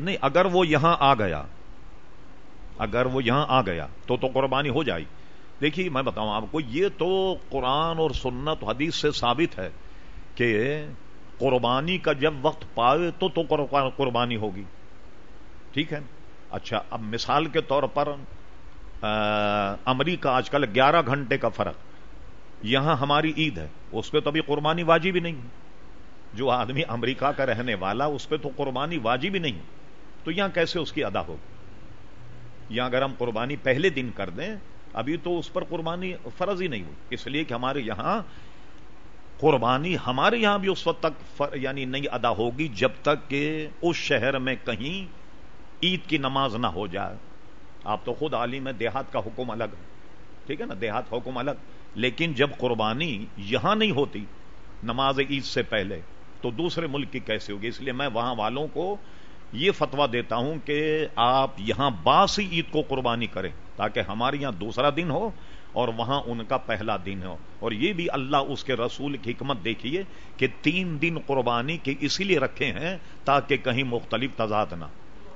نہیں، اگر وہ یہاں آ گیا، اگر وہ یہاں آ گیا، تو تو قربانی ہو جائے دیکھیے، میں بتاؤں آپ کو، یہ تو قرآن اور سنت، حدیث سے ثابت ہے کہ قربانی کا جب وقت پائے تو تو قربانی ہوگی۔ ٹھیک ہے؟ اچھا اب مثال کے طور پر امریکہ آج کل گیارہ گھنٹے کا فرق۔ یہاں ہماری عید ہے، اس پہ تو ابھی قربانی واجب ہی نہیں۔ جو آدمی امریکہ کا رہنے والا، اس پہ تو قربانی واجب ہی نہیں۔ تو یہاں کیسے اس کی ادا ہوگی؟ یہاں اگر ہم قربانی پہلے دن کر دیں، ابھی تو اس پر قربانی فرض ہی نہیں ہوئی۔ اس لیے کہ ہمارے یہاں قربانی ہمارے یہاں بھی اس وقت تک یعنی نہیں ادا ہوگی جب تک کہ اس شہر میں کہیں عید کی نماز نہ ہو جائے۔ آپ تو خود عالم ہے دیہات کا حکم الگ ہے۔ ٹھیک ہے نا؟ دیہات حکم الگ۔ لیکن جب قربانی یہاں نہیں ہوتی، نماز عید سے پہلے، تو دوسرے ملک کی کیسے ہوگی؟ اس لیے میں وہاں والوں کو یہ فتوا دیتا ہوں کہ آپ یہاں باسی عید کو قربانی کریں تاکہ ہمارے یہاں دوسرا دن ہو اور وہاں ان کا پہلا دن ہو اور یہ بھی اللہ اس کے رسول کی حکمت دیکھیے کہ تین دن قربانی کے اسی لیے رکھے ہیں تاکہ کہیں مختلف تضاد نہ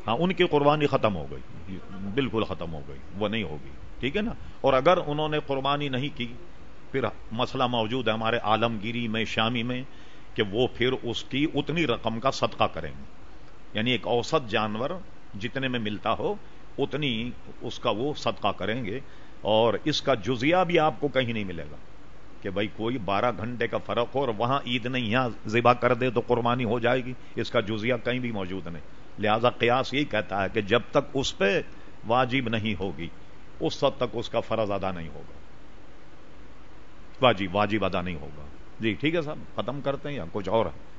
ہاں ان کی قربانی ختم ہو گئی۔ بالکل ختم ہو گئی۔ وہ نہیں ہوگی۔ ٹھیک ہے نا؟ اور اگر انہوں نے قربانی نہیں کی، پھر مسئلہ موجود ہے ہمارے عالمگیری میں، شامی میں، کہ وہ پھر اس کی اتنی رقم کا صدقہ کریں گے۔ یعنی ایک اوسط جانور جتنے میں ملتا ہو، اتنی اس کا وہ صدقہ کریں گے اور اس کا جزیہ بھی آپ کو کہیں نہیں ملے گا کہ بھائی کوئی بارہ گھنٹے کا فرق ہو اور وہاں عید نہیں، یہاں ذبح کر دے تو قربانی ہو جائے گی، اس کا جزیہ کہیں بھی موجود نہیں۔ لہذا قیاس یہی کہتا ہے کہ جب تک اس پہ واجب نہیں ہوگی، اس وقت تک اس کا فرض ادا نہیں ہوگا۔ واجب واجب ادا نہیں ہوگا۔ جی ٹھیک ہے صاحب، ختم کرتے ہیں یا کچھ اور ہے؟